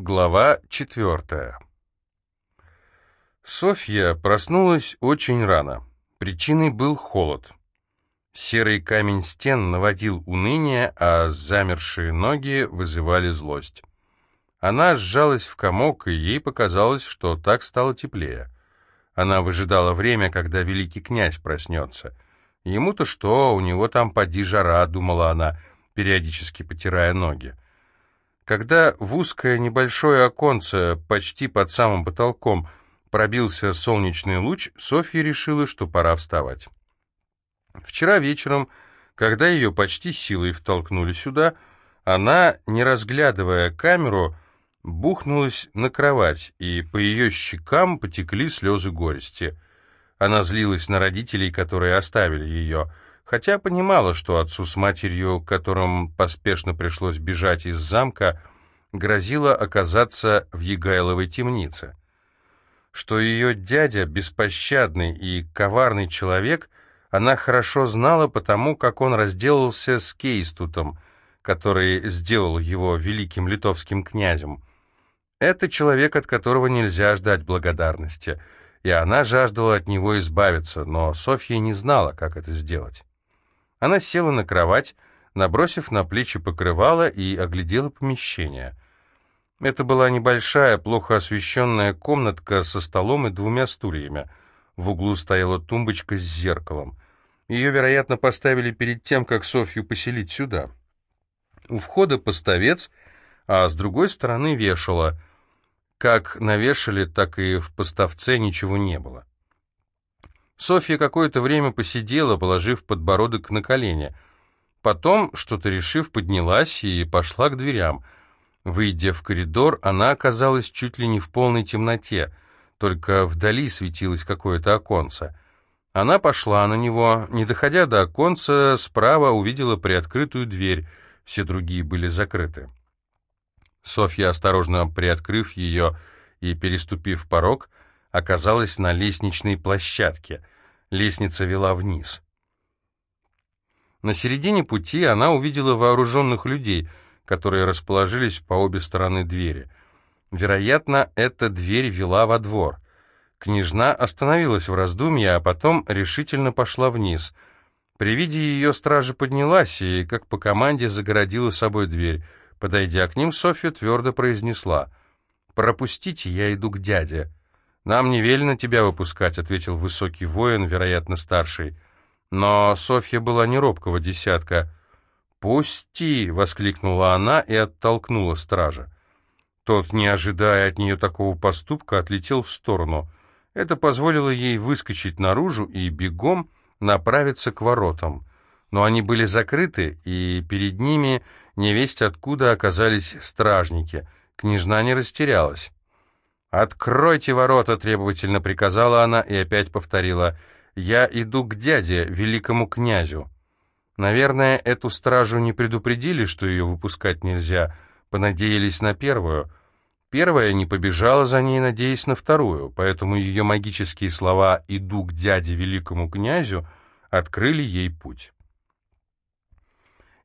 Глава четвертая. Софья проснулась очень рано. Причиной был холод. Серый камень стен наводил уныние, а замершие ноги вызывали злость. Она сжалась в комок, и ей показалось, что так стало теплее. Она выжидала время, когда великий князь проснется. Ему-то что, у него там поди жара, думала она, периодически потирая ноги. Когда в узкое небольшое оконце, почти под самым потолком, пробился солнечный луч, Софья решила, что пора вставать. Вчера вечером, когда ее почти силой втолкнули сюда, она, не разглядывая камеру, бухнулась на кровать, и по ее щекам потекли слезы горести. Она злилась на родителей, которые оставили ее — хотя понимала, что отцу с матерью, которым поспешно пришлось бежать из замка, грозило оказаться в Егайловой темнице. Что ее дядя беспощадный и коварный человек, она хорошо знала потому, как он разделался с Кейстутом, который сделал его великим литовским князем. Это человек, от которого нельзя ждать благодарности, и она жаждала от него избавиться, но Софья не знала, как это сделать. Она села на кровать, набросив на плечи покрывало и оглядела помещение. Это была небольшая, плохо освещенная комнатка со столом и двумя стульями. В углу стояла тумбочка с зеркалом. Ее, вероятно, поставили перед тем, как Софью поселить сюда. У входа поставец, а с другой стороны вешало. Как навешали, так и в поставце ничего не было. Софья какое-то время посидела, положив подбородок на колени. Потом, что-то решив, поднялась и пошла к дверям. Выйдя в коридор, она оказалась чуть ли не в полной темноте, только вдали светилось какое-то оконце. Она пошла на него, не доходя до оконца, справа увидела приоткрытую дверь, все другие были закрыты. Софья, осторожно приоткрыв ее и переступив порог, оказалась на лестничной площадке. Лестница вела вниз. На середине пути она увидела вооруженных людей, которые расположились по обе стороны двери. Вероятно, эта дверь вела во двор. Княжна остановилась в раздумье, а потом решительно пошла вниз. При виде ее стража поднялась и, как по команде, загородила собой дверь. Подойдя к ним, Софья твердо произнесла «Пропустите, я иду к дяде». «Нам не велено тебя выпускать», — ответил высокий воин, вероятно, старший. Но Софья была не робкого десятка. «Пусти!» — воскликнула она и оттолкнула стража. Тот, не ожидая от нее такого поступка, отлетел в сторону. Это позволило ей выскочить наружу и бегом направиться к воротам. Но они были закрыты, и перед ними невесть откуда оказались стражники. Княжна не растерялась. «Откройте ворота!» — требовательно приказала она и опять повторила. «Я иду к дяде, великому князю». Наверное, эту стражу не предупредили, что ее выпускать нельзя, понадеялись на первую. Первая не побежала за ней, надеясь на вторую, поэтому ее магические слова «иду к дяде, великому князю» открыли ей путь.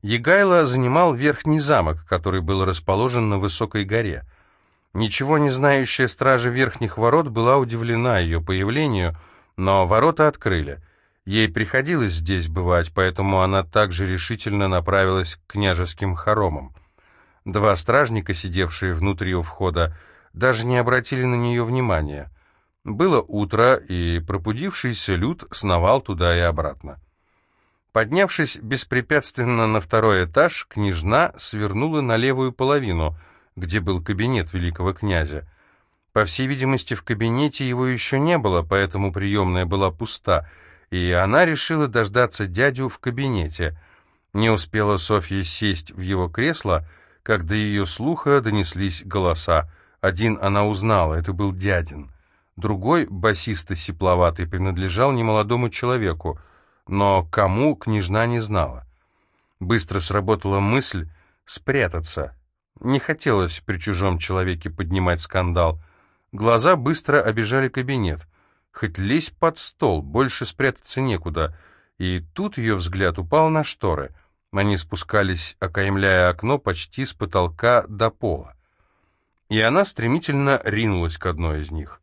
Егайло занимал верхний замок, который был расположен на высокой горе — Ничего не знающая стража верхних ворот была удивлена ее появлению, но ворота открыли. Ей приходилось здесь бывать, поэтому она также решительно направилась к княжеским хоромам. Два стражника, сидевшие внутри у входа, даже не обратили на нее внимания. Было утро, и пробудившийся люд сновал туда и обратно. Поднявшись беспрепятственно на второй этаж, княжна свернула на левую половину — где был кабинет великого князя. По всей видимости, в кабинете его еще не было, поэтому приемная была пуста, и она решила дождаться дядю в кабинете. Не успела Софья сесть в его кресло, как до ее слуха донеслись голоса. Один она узнала, это был дядин. Другой, басисто-сепловатый, принадлежал немолодому человеку, но кому княжна не знала. Быстро сработала мысль спрятаться, не хотелось при чужом человеке поднимать скандал. Глаза быстро обижали кабинет. Хоть лезь под стол, больше спрятаться некуда. И тут ее взгляд упал на шторы. Они спускались, окаймляя окно почти с потолка до пола. и она стремительно ринулась к одной из них.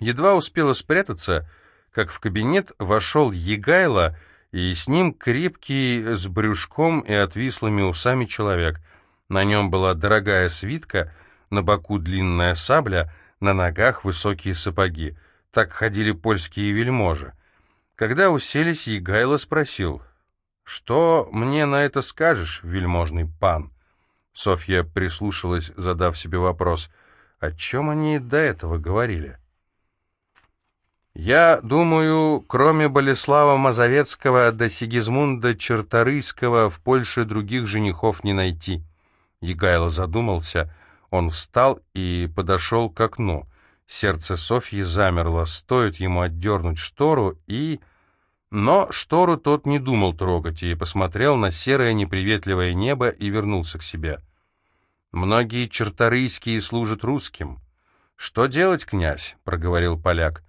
Едва успела спрятаться, как в кабинет вошел Егайло, и с ним крепкий, с брюшком и отвислыми усами человек. На нем была дорогая свитка, на боку длинная сабля, на ногах высокие сапоги. Так ходили польские вельможи. Когда уселись, Егайло спросил, «Что мне на это скажешь, вельможный пан?» Софья прислушалась, задав себе вопрос, о чем они до этого говорили. «Я думаю, кроме Болеслава Мазовецкого до Сигизмунда Черторийского в Польше других женихов не найти». Егайло задумался, он встал и подошел к окну. Сердце Софьи замерло, стоит ему отдернуть штору и... Но штору тот не думал трогать и посмотрел на серое неприветливое небо и вернулся к себе. «Многие черторийские служат русским». «Что делать, князь?» — проговорил поляк.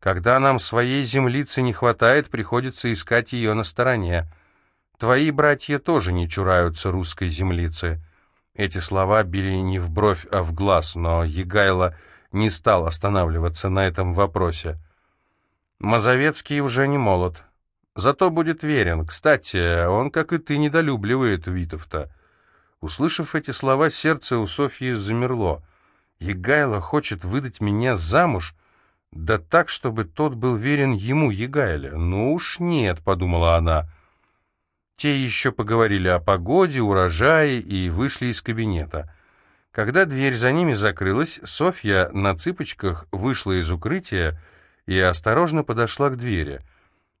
«Когда нам своей землицы не хватает, приходится искать ее на стороне. Твои братья тоже не чураются русской землицы». Эти слова били не в бровь, а в глаз, но Егайло не стал останавливаться на этом вопросе. Мазовецкий уже не молод. Зато будет верен. Кстати, он, как и ты, недолюбливает Витовта. Услышав эти слова, сердце у Софьи замерло. Егайло хочет выдать меня замуж, да так, чтобы тот был верен ему, Егайле. Ну уж нет, подумала она. Те еще поговорили о погоде, урожае и вышли из кабинета. Когда дверь за ними закрылась, Софья на цыпочках вышла из укрытия и осторожно подошла к двери.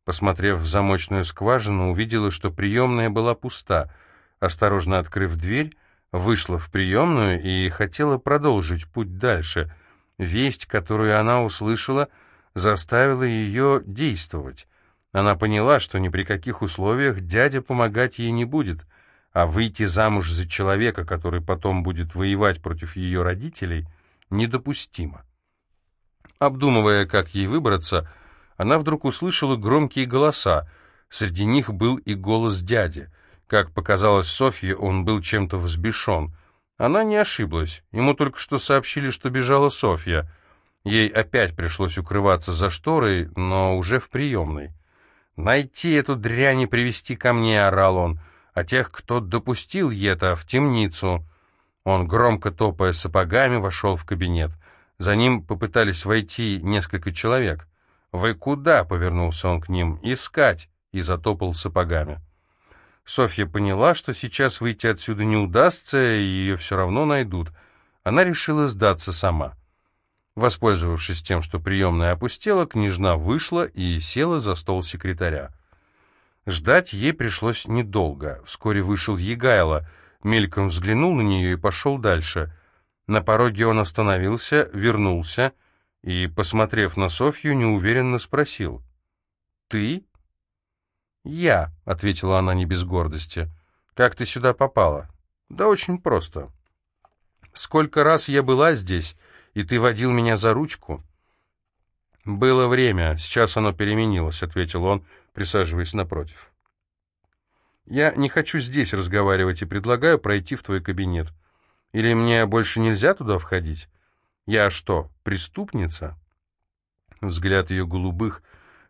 Посмотрев в замочную скважину, увидела, что приемная была пуста. Осторожно открыв дверь, вышла в приемную и хотела продолжить путь дальше. Весть, которую она услышала, заставила ее действовать. Она поняла, что ни при каких условиях дядя помогать ей не будет — а выйти замуж за человека, который потом будет воевать против ее родителей, недопустимо. Обдумывая, как ей выбраться, она вдруг услышала громкие голоса. Среди них был и голос дяди. Как показалось Софье, он был чем-то взбешен. Она не ошиблась. Ему только что сообщили, что бежала Софья. Ей опять пришлось укрываться за шторой, но уже в приемной. «Найти эту дрянь и привести ко мне», — орал он а тех, кто допустил это, в темницу. Он, громко топая сапогами, вошел в кабинет. За ним попытались войти несколько человек. «Вы куда?» — повернулся он к ним. «Искать!» — и затопал сапогами. Софья поняла, что сейчас выйти отсюда не удастся, и ее все равно найдут. Она решила сдаться сама. Воспользовавшись тем, что приемная опустела, княжна вышла и села за стол секретаря. Ждать ей пришлось недолго. Вскоре вышел Егайло, мельком взглянул на нее и пошел дальше. На пороге он остановился, вернулся и, посмотрев на Софью, неуверенно спросил. «Ты?» «Я», — ответила она не без гордости. «Как ты сюда попала?» «Да очень просто. Сколько раз я была здесь, и ты водил меня за ручку?» «Было время, сейчас оно переменилось», — ответил он, — присаживаясь напротив. «Я не хочу здесь разговаривать и предлагаю пройти в твой кабинет. Или мне больше нельзя туда входить? Я что, преступница?» Взгляд ее голубых,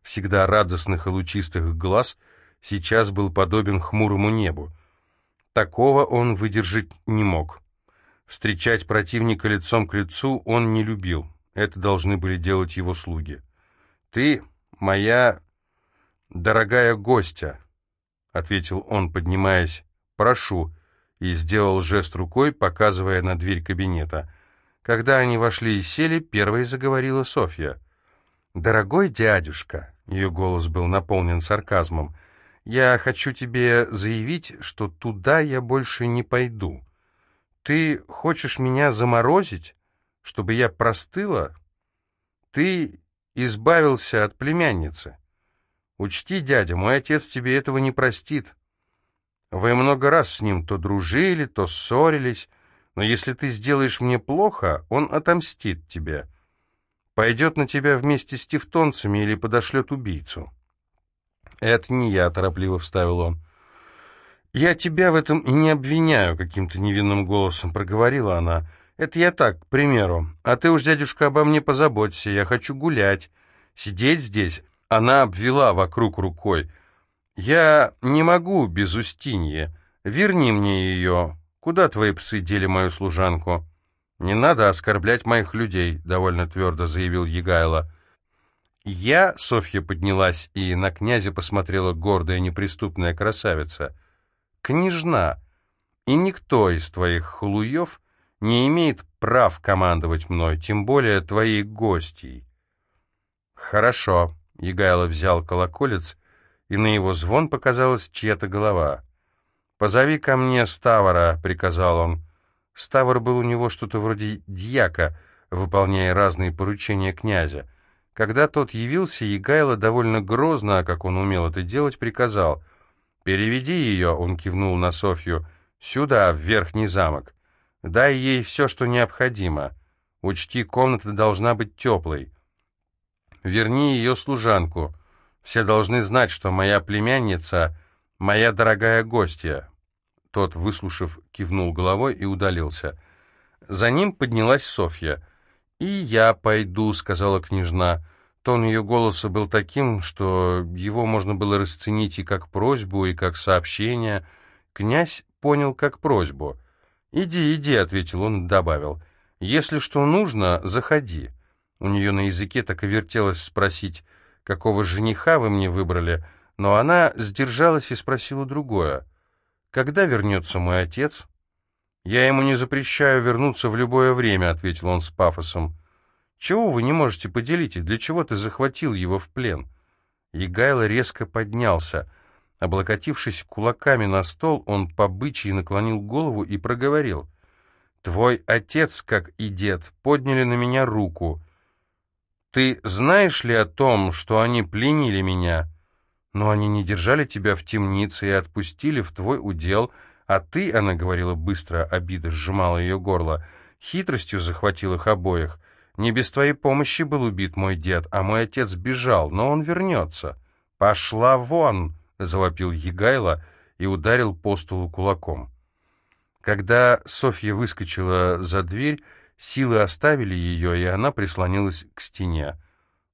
всегда радостных и лучистых глаз сейчас был подобен хмурому небу. Такого он выдержать не мог. Встречать противника лицом к лицу он не любил. Это должны были делать его слуги. «Ты моя «Дорогая гостья», — ответил он, поднимаясь, — «прошу», и сделал жест рукой, показывая на дверь кабинета. Когда они вошли и сели, первой заговорила Софья. «Дорогой дядюшка», — ее голос был наполнен сарказмом, — «я хочу тебе заявить, что туда я больше не пойду. Ты хочешь меня заморозить, чтобы я простыла? Ты избавился от племянницы». Учти, дядя, мой отец тебе этого не простит. Вы много раз с ним то дружили, то ссорились, но если ты сделаешь мне плохо, он отомстит тебе. Пойдет на тебя вместе с тевтонцами или подошлет убийцу. Это не я, торопливо вставил он. Я тебя в этом и не обвиняю, каким-то невинным голосом проговорила она. Это я так, к примеру. А ты уж, дядюшка, обо мне позаботься, я хочу гулять. Сидеть здесь она обвела вокруг рукой. «Я не могу без Устиньи. Верни мне ее. Куда твои псы дели мою служанку?» «Не надо оскорблять моих людей», — довольно твердо заявил Егайло. «Я», — Софья поднялась и на князя посмотрела гордая неприступная красавица, — «княжна, и никто из твоих хулуев не имеет прав командовать мной, тем более твоей гостьей». «Хорошо», Егайло взял колоколец, и на его звон показалась чья-то голова. «Позови ко мне Ставора», — приказал он. Ставр был у него что-то вроде дьяка, выполняя разные поручения князя. Когда тот явился, Егайло довольно грозно, как он умел это делать, приказал. «Переведи ее», — он кивнул на Софью, — «сюда, в верхний замок. Дай ей все, что необходимо. Учти, комната должна быть теплой. Верни ее служанку. Все должны знать, что моя племянница — моя дорогая гостья». Тот, выслушав, кивнул головой и удалился. За ним поднялась Софья. «И я пойду», — сказала княжна. Тон ее голоса был таким, что его можно было расценить и как просьбу, и как сообщение. Князь понял как просьбу. «Иди, иди», — ответил он, добавил. «Если что нужно, заходи». У нее на языке так и вертелось спросить, какого жениха вы мне выбрали, но она сдержалась и спросила другое. «Когда вернется мой отец?» «Я ему не запрещаю вернуться в любое время», — ответил он с пафосом. «Чего вы не можете поделить, и для чего ты захватил его в плен?» Егайло резко поднялся. Облокотившись кулаками на стол, он по бычьи наклонил голову и проговорил. «Твой отец, как и дед, подняли на меня руку. Ты знаешь ли о том, что они пленили меня? Но они не держали тебя в темнице и отпустили в твой удел, а ты, — она говорила быстро, обида сжимала ее горло, — хитростью захватил их обоих. Не без твоей помощи был убит мой дед, а мой отец бежал, но он вернется. «Пошла вон!» — завопил Егайло и ударил по столу кулаком. Когда Софья выскочила за дверь, Силы оставили ее, и она прислонилась к стене.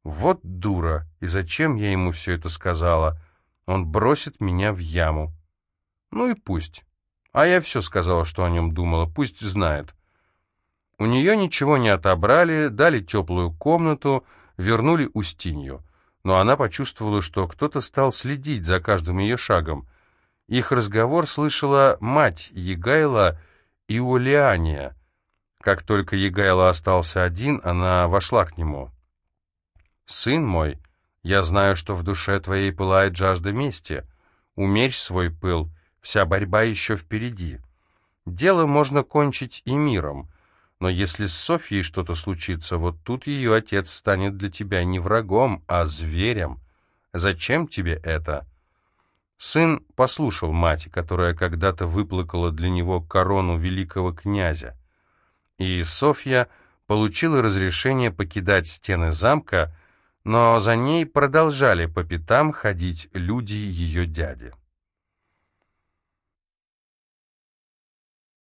Вот дура, и зачем я ему все это сказала? Он бросит меня в яму. Ну и пусть. А я все сказала, что о нем думала, пусть знает. У нее ничего не отобрали, дали теплую комнату, вернули Устинью. Но она почувствовала, что кто-то стал следить за каждым ее шагом. Их разговор слышала мать Егайла и Улиания. Как только Егайло остался один, она вошла к нему. «Сын мой, я знаю, что в душе твоей пылает жажда мести. Умерь свой пыл, вся борьба еще впереди. Дело можно кончить и миром, но если с Софьей что-то случится, вот тут ее отец станет для тебя не врагом, а зверем. Зачем тебе это?» Сын послушал мать, которая когда-то выплакала для него корону великого князя и Софья получила разрешение покидать стены замка, но за ней продолжали по пятам ходить люди ее дяди.